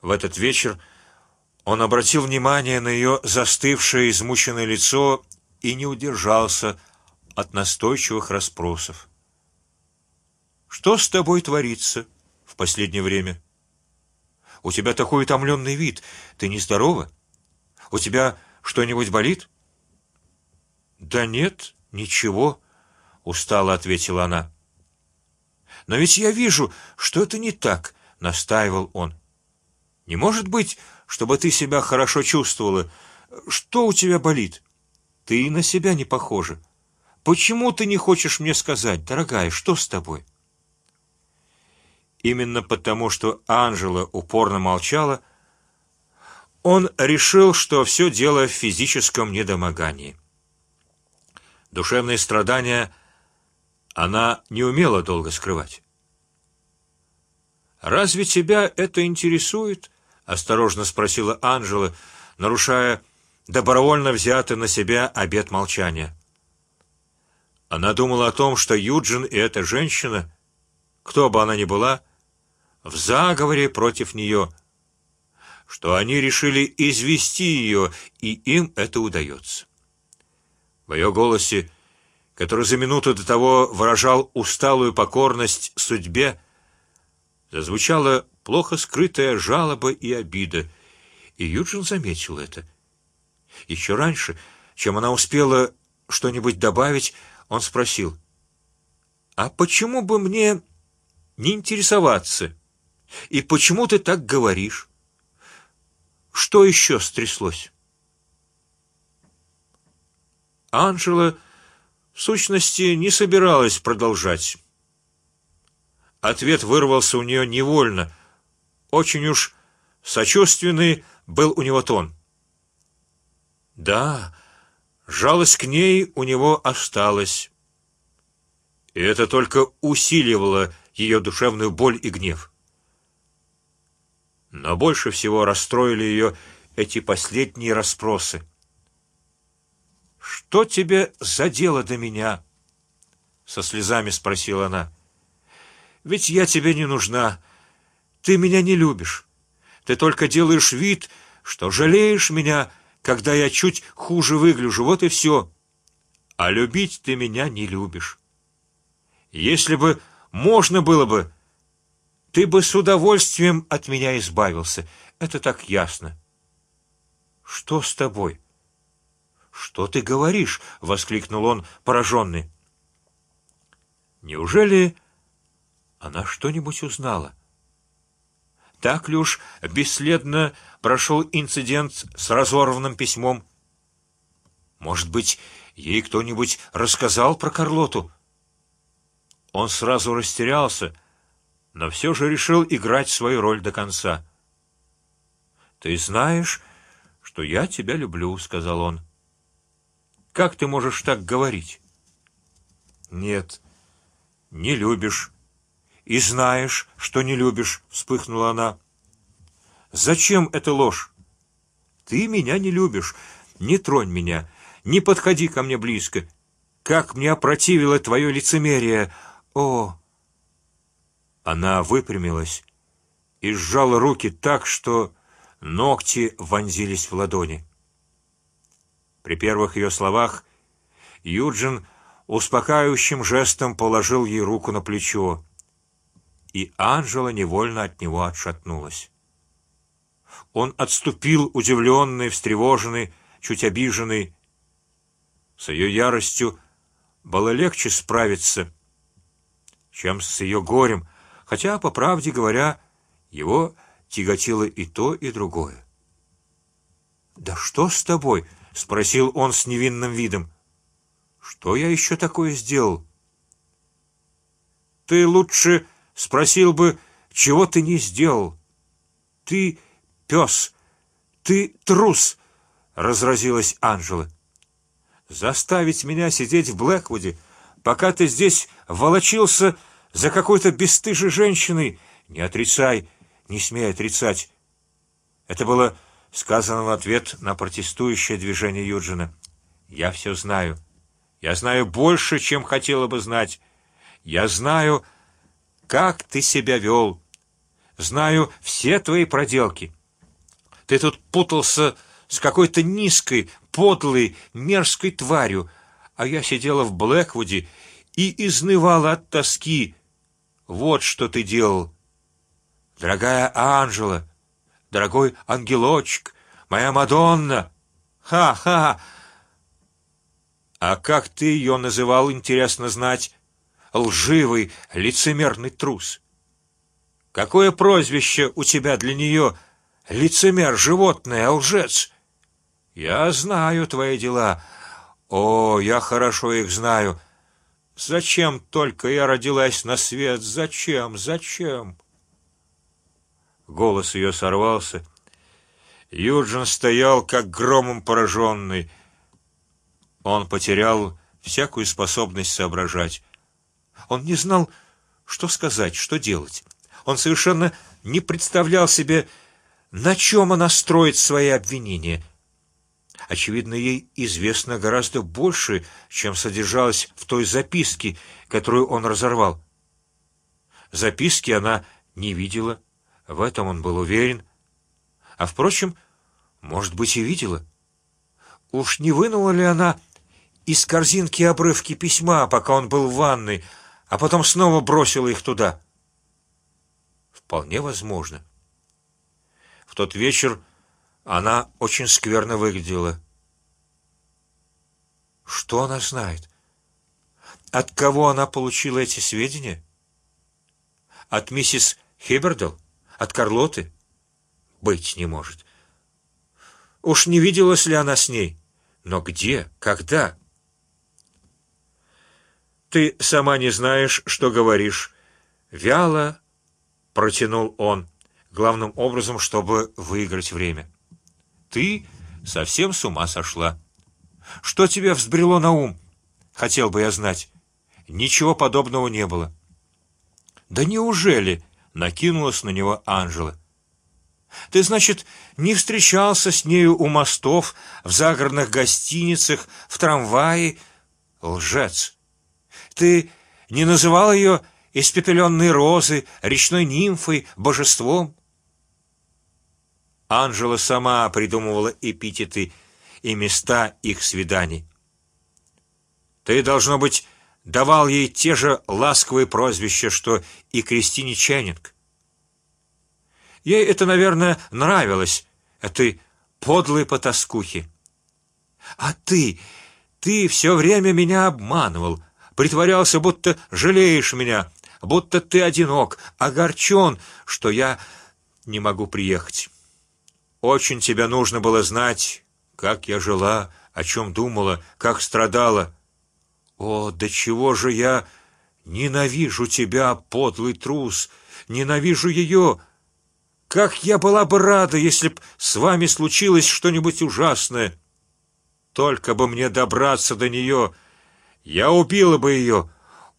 В этот вечер он обратил внимание на ее застывшее, измученное лицо и не удержался от настойчивых расспросов. Что с тобой творится в последнее время? У тебя такой утомленный вид. Ты не здорова? У тебя что-нибудь болит? Да нет, ничего, устало ответила она. Но ведь я вижу, что это не так, настаивал он. Не может быть, чтобы ты себя хорошо чувствовала. Что у тебя болит? Ты на себя не похожа. Почему ты не хочешь мне сказать, дорогая, что с тобой? Именно потому, что Анжела упорно молчала, он решил, что все дело в физическом недомогании. Душевные страдания она не умела долго скрывать. Разве тебя это интересует? Осторожно спросила Анжела, нарушая добровольно взятый на себя обет молчания. Она думала о том, что Юджин и эта женщина, кто бы она ни была, в заговоре против нее, что они решили извести ее, и им это удается. В ее голосе, который за минуту до того выражал усталую покорность судьбе, зазвучала плохо скрытая жалоба и обида, и Юджин заметил это. Еще раньше, чем она успела что-нибудь добавить, он спросил: "А почему бы мне не интересоваться? И почему ты так говоришь? Что еще стряслось?" Анжела в сущности не собиралась продолжать. Ответ вырвался у нее невольно, очень уж сочувственный был у него тон. Да, жалость к ней у него осталась, и это только усиливало ее душевную боль и гнев. Но больше всего расстроили ее эти последние расспросы. Что тебе за дело до меня? со слезами спросила она. Ведь я тебе не нужна, ты меня не любишь. Ты только делаешь вид, что жалеешь меня, когда я чуть хуже выгляжу. Вот и все. А любить ты меня не любишь. Если бы можно было бы, ты бы с удовольствием от меня избавился. Это так ясно. Что с тобой? Что ты говоришь? – воскликнул он, пораженный. Неужели она что-нибудь узнала? Так ли уж бесследно прошел инцидент с разорванным письмом? Может быть, ей кто-нибудь рассказал про Карлоту? Он сразу растерялся, но все же решил играть свою роль до конца. Ты знаешь, что я тебя люблю, сказал он. Как ты можешь так говорить? Нет, не любишь и знаешь, что не любишь, вспыхнула она. Зачем эта ложь? Ты меня не любишь, не тронь меня, не подходи ко мне близко. Как мне опротивило твое лицемерие, о! Она выпрямилась и сжала руки так, что ногти вонзились в ладони. При первых ее словах Юджин успокаивающим жестом положил ей руку на плечо и Анжела невольно от него отшатнулась. Он отступил, удивленный, встревоженный, чуть обиженный. С ее яростью было легче справиться, чем с ее горем, хотя, по правде говоря, его тяготило и то, и другое. Да что с тобой? – спросил он с невинным видом. Что я еще такое сделал? Ты лучше Спросил бы, чего ты не сделал? Ты пес, ты трус, разразилась Анжела. Заставить меня сидеть в Блэквуде, пока ты здесь волочился за какой-то бесстыжей женщиной, не отрицай, не смей отрицать. Это было сказано в ответ на протестующее движение Юджина. Я все знаю. Я знаю больше, чем хотела бы знать. Я знаю как ты себя вел? знаю все твои проделки. Ты тут путался с какой-то низкой, подлой, мерзкой тварью, а я сидела в Блэквуде и изнывала от тоски. Вот что ты делал, дорогая Анжела, дорогой ангелочек, моя Мадонна. Ха-ха. А как ты ее называл, интересно знать? Лживый, лицемерный трус. Какое прозвище у тебя для нее? Лицемер, животное, лжец. Я знаю твои дела. О, я хорошо их знаю. Зачем только я родилась на свет? Зачем? Зачем? Голос ее сорвался. Юджин стоял как громом пораженный. Он потерял всякую способность соображать. Он не знал, что сказать, что делать. Он совершенно не представлял себе, на чем она строит свои обвинения. Очевидно, ей известно гораздо больше, чем содержалось в той записке, которую он разорвал. Записки она не видела, в этом он был уверен. А впрочем, может быть и видела. Уж не вынула ли она из корзинки обрывки письма, пока он был в ванной, а потом снова бросила их туда? Вполне возможно. В тот вечер она очень скверно выглядела. Что она знает? От кого она получила эти сведения? От миссис Хибердл? От Карлоты? Быть не может. Уж не виделась ли она с ней? Но где? Когда? Ты сама не знаешь, что говоришь. Вяло протянул он, главным образом, чтобы выиграть время. Ты совсем с ума сошла. Что тебе взбрело на ум? Хотел бы я знать. Ничего подобного не было. Да неужели? Накинулась на него Анжела. Ты значит не встречался с нею у мостов, в загородных гостиницах, в трамвае? Лжец! Ты не называл ее испепеленной розы, речной нимфой, божеством? Анжела сама придумывала эпитеты и места их свиданий. Ты должно быть давал ей те же ласковые прозвища, что и Кристине Ченнинг. Ей это, наверное, нравилось, этой подлой потаскухи. А ты, ты все время меня обманывал, притворялся, будто жалеешь меня, будто ты одинок, огорчен, что я не могу приехать. Очень тебя нужно было знать, как я жила, о чем думала, как страдала. О, до чего же я ненавижу тебя, подлый трус, ненавижу ее. Как я была бы рада, если б с вами случилось что-нибудь ужасное. Только бы мне добраться до нее, я убила бы ее,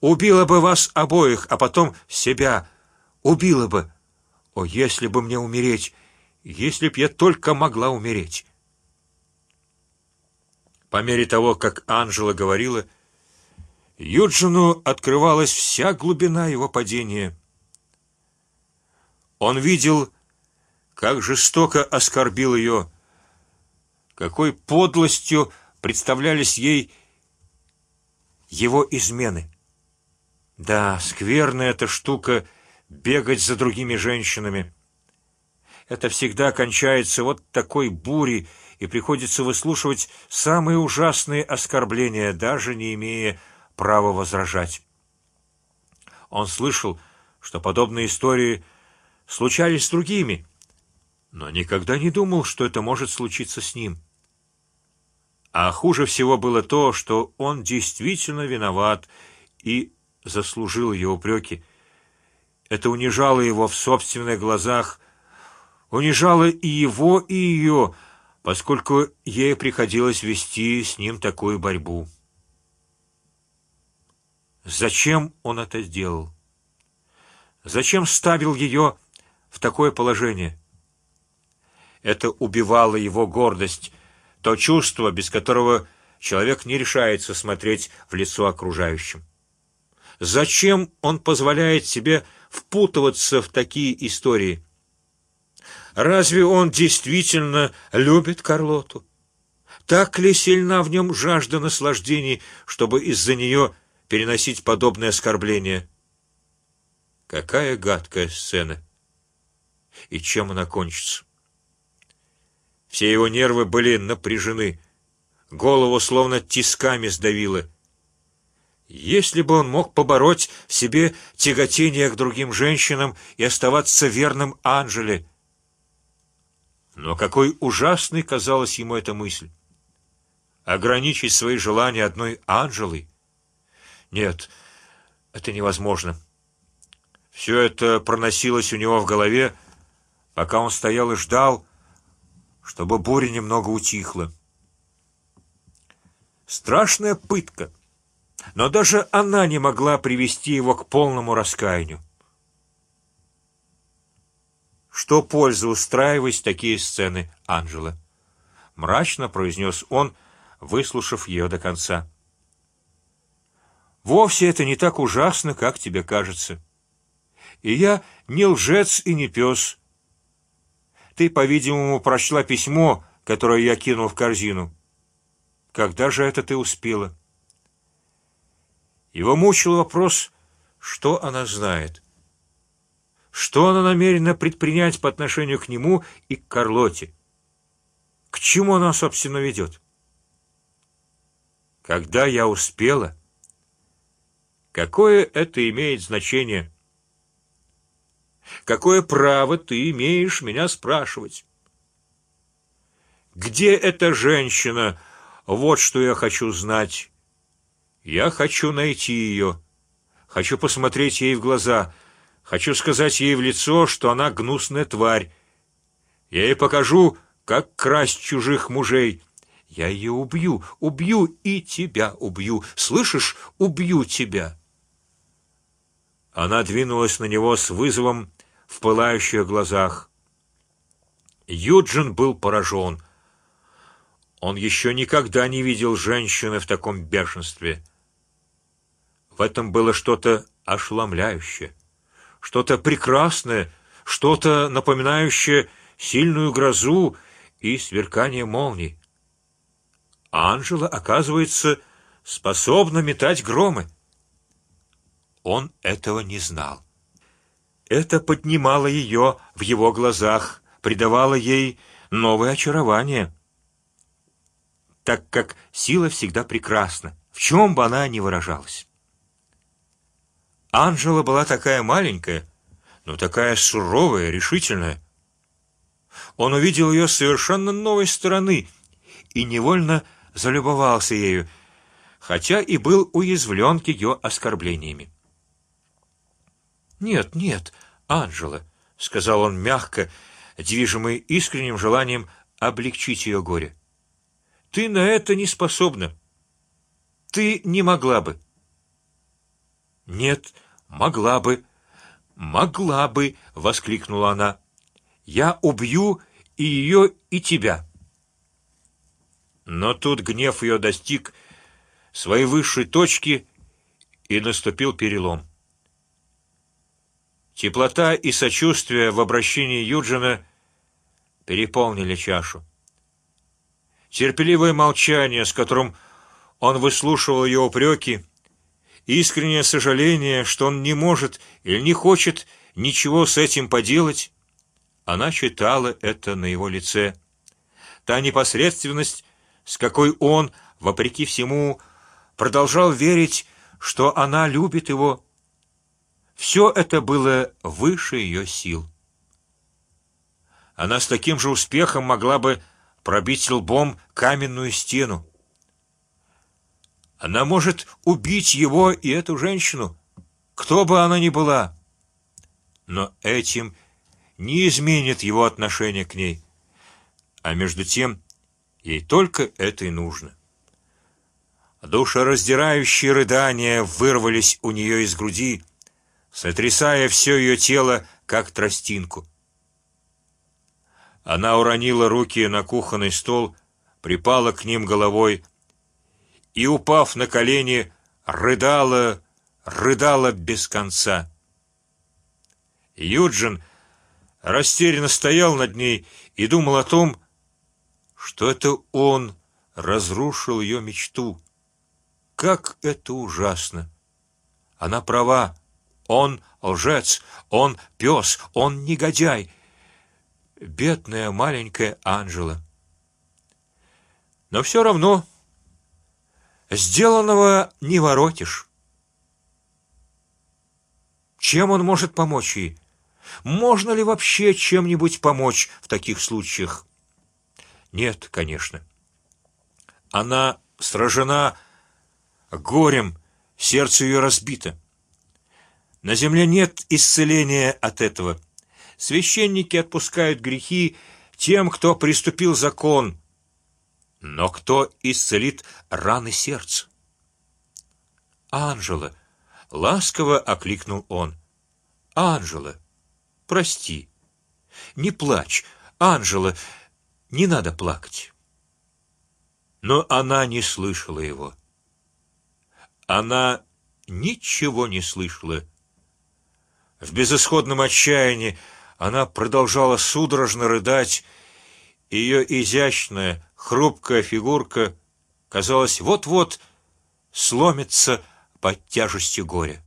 убила бы вас обоих, а потом себя, убила бы. О, если бы мне умереть, если б я только могла умереть. По мере того, как Анжела говорила, Юджину открывалась вся глубина его падения. Он видел как жестоко оскорбил ее, какой подлостью представлялись ей его измены. Да, скверная эта штука бегать за другими женщинами. Это всегда кончается вот такой бурей, и приходится выслушивать самые ужасные оскорбления, даже не имея права возражать. Он слышал, что подобные истории случались с другими, но никогда не думал, что это может случиться с ним. А хуже всего было то, что он действительно виноват и заслужил ее упреки. Это унижало его в собственных глазах, унижало и его, и ее, поскольку ей приходилось вести с ним такую борьбу. Зачем он это сделал? Зачем ставил ее в такое положение? Это убивало его гордость, то чувство, без которого человек не решается смотреть в лицо окружающим. Зачем он позволяет себе впутываться в такие истории? Разве он действительно любит Карлоту? Так ли сильна в нем жажда наслаждений, чтобы из-за нее переносить подобное оскорбление? Какая гадкая сцена! И чем она кончится? Все его нервы были напряжены, голову словно тисками сдавило. Если бы он мог побороть в себе тяготение к другим женщинам и оставаться верным Анжеле, но какой ужасной казалась ему эта мысль! Ограничить свои желания одной Анжелой? Нет, это невозможно. Все это проносилось у него в голове, пока он стоял и ждал, чтобы буря немного утихла. Страшная пытка, но даже она не могла привести его к полному раскаянию. Что пользы устраивать такие сцены, Анжела? Мрачно произнес он, выслушав ее до конца. Вовсе это не так ужасно, как тебе кажется и я не лжец и не пес. Ты, по-видимому, прочла письмо, которое я кинул в корзину. Когда же это ты успела? Его мучил вопрос, что она знает, что она намерена предпринять по отношению к нему и к Карлоте, к чему она собственно ведет. Когда я успела? Какое это имеет значение? Какое право ты имеешь меня спрашивать? Где эта женщина? Вот что я хочу знать. Я хочу найти ее, хочу посмотреть ей в глаза, хочу сказать ей в лицо, что она гнусная тварь. Я ей покажу, как красть чужих мужей. Я ее убью, убью и тебя убью. Слышишь, убью тебя. Она двинулась на него с вызовом в пылающих глазах. Юджин был поражен. Он еще никогда не видел женщины в таком бешенстве. В этом было что-то ошеломляющее, что-то прекрасное, что-то напоминающее сильную грозу и сверкание молний. Анжела, оказывается, способна метать громы. Он этого не знал. Это поднимало ее в его глазах, придавало ей новое очарование, так как сила всегда прекрасна, в чем бы она ни выражалась. Анжела была такая маленькая, но такая суровая, решительная. Он увидел ее совершенно новой стороны и невольно залюбовался ею, хотя и был уязвлен ее оскорблениями. Нет, нет, Анжела, сказал он мягко, движимый искренним желанием облегчить ее горе. Ты на это не способна. Ты не могла бы. Нет, могла бы, могла бы, воскликнула она. Я убью и ее, и тебя. Но тут гнев ее достиг своей высшей точки и наступил перелом. Теплота и сочувствие в обращении Юджина переполнили чашу. Терпеливое молчание, с которым он выслушивал ее упреки, искреннее сожаление, что он не может или не хочет ничего с этим поделать, она читала это на его лице. Та непосредственность, с какой он, вопреки всему, продолжал верить, что она любит его, все это было выше ее сил. Она с таким же успехом могла бы пробить лбом каменную стену. Она может убить его и эту женщину, кто бы она ни была, но этим не изменит его отношение к ней, а между тем ей только это и нужно. Душераздирающие рыдания вырвались у нее из груди сотрясая все ее тело, как тростинку. Она уронила руки на кухонный стол, припала к ним головой и, упав на колени, рыдала, рыдала без конца. Юджин растерянно стоял над ней и думал о том, что это он разрушил ее мечту. Как это ужасно! Она права. Он лжец, он пес, он негодяй. Бедная маленькая Анжела. Но все равно сделанного не воротишь. Чем он может помочь ей? Можно ли вообще чем-нибудь помочь в таких случаях? Нет, конечно. Она сражена горем, сердце ее разбито. На земле нет исцеления от этого. Священники отпускают грехи тем, кто приступил закон, но кто исцелит раны сердца? Анжела, ласково окликнул он. Анжела, прости, не плачь, Анжела, не надо плакать. Но она не слышала его. Она ничего не слышала. В безысходном отчаянии она продолжала судорожно рыдать. Ее изящная, хрупкая фигурка, казалось, вот-вот сломится под тяжестью горя.